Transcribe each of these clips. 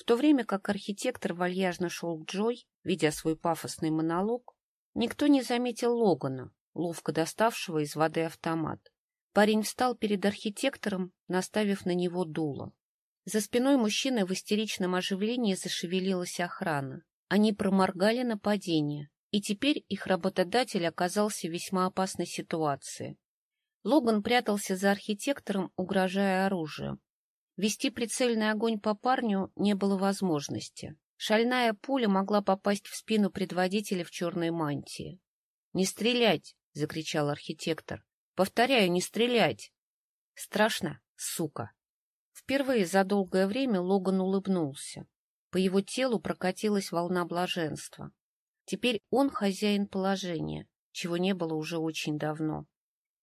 В то время как архитектор вальяжно шел к Джой, видя свой пафосный монолог, никто не заметил Логана, ловко доставшего из воды автомат. Парень встал перед архитектором, наставив на него дуло. За спиной мужчины в истеричном оживлении зашевелилась охрана. Они проморгали нападение, и теперь их работодатель оказался в весьма опасной ситуации. Логан прятался за архитектором, угрожая оружием. Вести прицельный огонь по парню не было возможности. Шальная пуля могла попасть в спину предводителя в черной мантии. — Не стрелять! — закричал архитектор. — Повторяю, не стрелять! — Страшно, сука! Впервые за долгое время Логан улыбнулся. По его телу прокатилась волна блаженства. Теперь он хозяин положения, чего не было уже очень давно.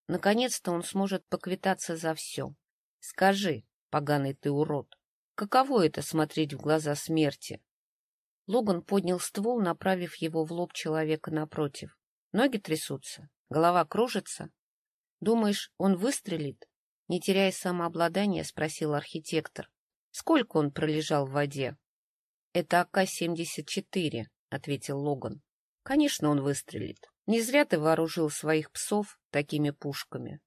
Наконец-то он сможет поквитаться за все. Скажи, поганый ты урод, каково это смотреть в глаза смерти? Логан поднял ствол, направив его в лоб человека напротив. Ноги трясутся, голова кружится. Думаешь, он выстрелит? Не теряя самообладания, спросил архитектор. Сколько он пролежал в воде? — Это АК-74, — ответил Логан. — Конечно, он выстрелит. Не зря ты вооружил своих псов такими пушками.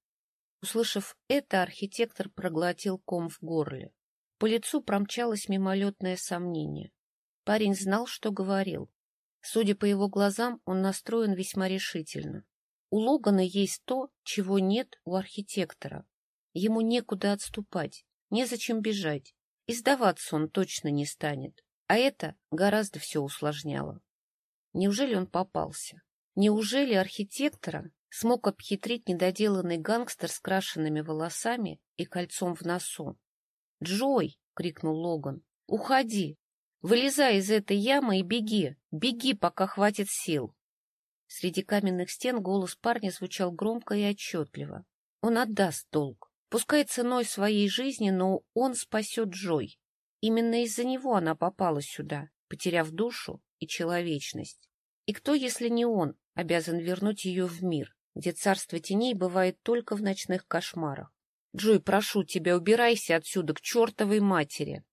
Услышав это, архитектор проглотил ком в горле. По лицу промчалось мимолетное сомнение. Парень знал, что говорил. Судя по его глазам, он настроен весьма решительно. У Логана есть то, чего нет у архитектора. Ему некуда отступать, незачем бежать, и сдаваться он точно не станет. А это гораздо все усложняло. Неужели он попался? Неужели архитектора смог обхитрить недоделанный гангстер с крашенными волосами и кольцом в носу? «Джой!» — крикнул Логан. «Уходи! Вылезай из этой ямы и беги! Беги, пока хватит сил!» Среди каменных стен голос парня звучал громко и отчетливо. Он отдаст долг. Пускай ценой своей жизни, но он спасет Джой. Именно из-за него она попала сюда, потеряв душу и человечность. И кто, если не он, обязан вернуть ее в мир, где царство теней бывает только в ночных кошмарах? Джой, прошу тебя, убирайся отсюда к чертовой матери.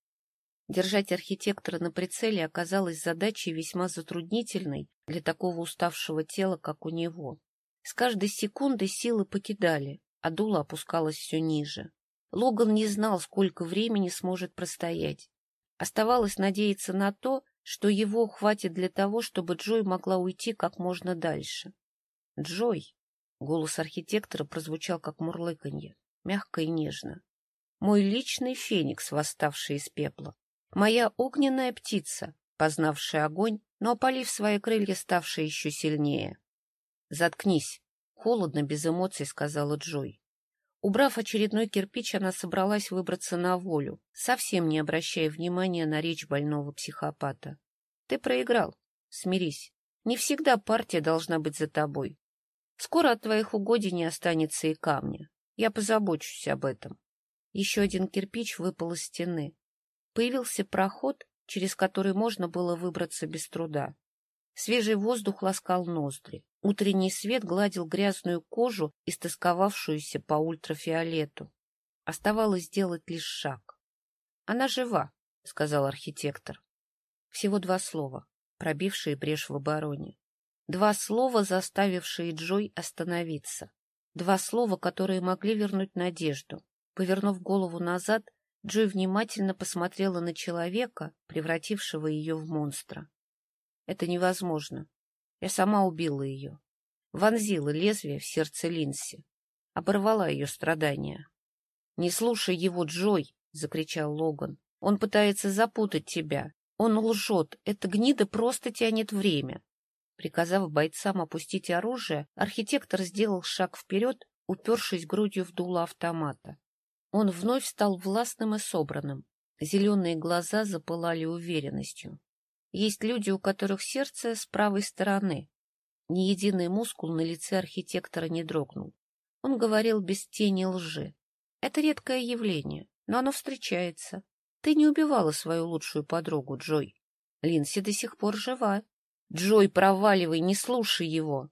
Держать архитектора на прицеле оказалось задачей весьма затруднительной для такого уставшего тела, как у него. С каждой секундой силы покидали, а дуло опускалось все ниже. Логан не знал, сколько времени сможет простоять. Оставалось надеяться на то, что его хватит для того, чтобы Джой могла уйти как можно дальше. «Джой!» — голос архитектора прозвучал как мурлыканье, мягко и нежно. «Мой личный феникс, восставший из пепла. Моя огненная птица, познавшая огонь, но, опалив свои крылья, ставшая еще сильнее». «Заткнись!» — холодно, без эмоций сказала Джой. Убрав очередной кирпич, она собралась выбраться на волю, совсем не обращая внимания на речь больного психопата. Ты проиграл. Смирись. Не всегда партия должна быть за тобой. Скоро от твоих угодий не останется и камня. Я позабочусь об этом. Еще один кирпич выпал из стены. Появился проход, через который можно было выбраться без труда. Свежий воздух ласкал ноздри. Утренний свет гладил грязную кожу, истосковавшуюся по ультрафиолету. Оставалось сделать лишь шаг. — Она жива, — сказал архитектор. Всего два слова, пробившие брешь в обороне. Два слова, заставившие Джой остановиться. Два слова, которые могли вернуть надежду. Повернув голову назад, Джой внимательно посмотрела на человека, превратившего ее в монстра. Это невозможно. Я сама убила ее. Вонзила лезвие в сердце Линси. Оборвала ее страдания. — Не слушай его, Джой! — закричал Логан. — Он пытается запутать тебя. Он лжет. Эта гнида просто тянет время. Приказав бойцам опустить оружие, архитектор сделал шаг вперед, упершись грудью в дуло автомата. Он вновь стал властным и собранным. Зеленые глаза запылали уверенностью. Есть люди, у которых сердце с правой стороны. Ни единый мускул на лице архитектора не дрогнул. Он говорил без тени лжи. Это редкое явление, но оно встречается. Ты не убивала свою лучшую подругу, Джой. Линси до сих пор жива. Джой, проваливай, не слушай его.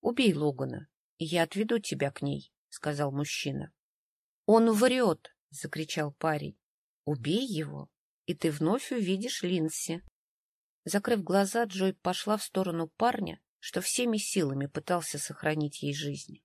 Убей Логана, и я отведу тебя к ней, — сказал мужчина. Он врет, — закричал парень. Убей его, и ты вновь увидишь Линси. Закрыв глаза, Джой пошла в сторону парня, что всеми силами пытался сохранить ей жизнь.